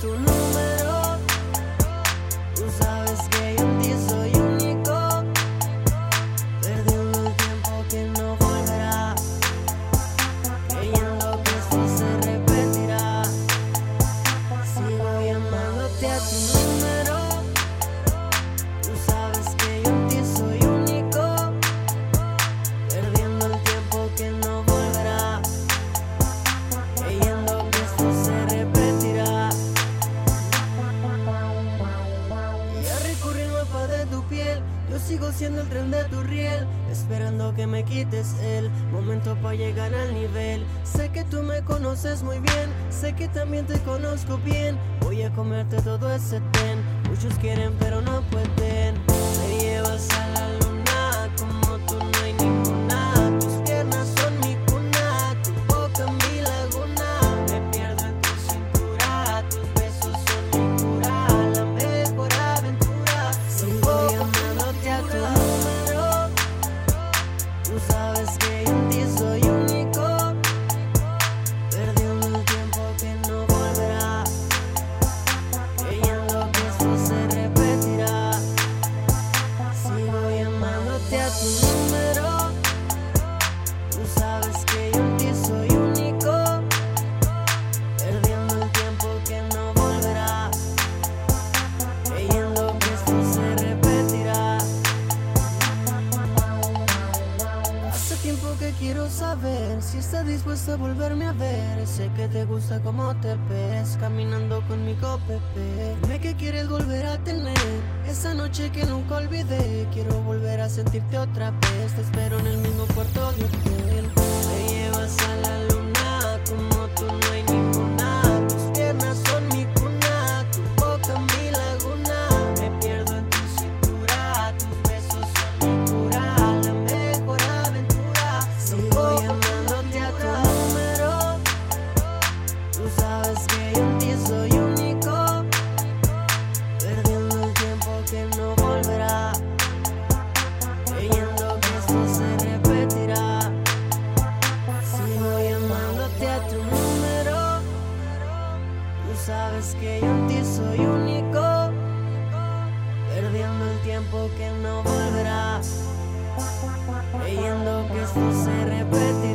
Sigo llamándote a tu número. De tu piel. Yo sigo siendo el tren de tu riel. Esperando que me quites el momento para llegar al nivel. Sé que tú me conoces muy bien. Sé que también te conozco bien. Voy a comerte todo ese ten. Muchos quieren, pero no pueden. Me llevas a la luna. Quiero saber si estás dispuesta a volverme a ver. Sé que te gusta como te ves caminando conmigo, Pepe. Dime que quieres volver a tener esa noche que nunca olvidé. Quiero volver a sentirte otra vez. Te espero en el mismo puerto de que no volverá. Creyendo que esto se repetirá.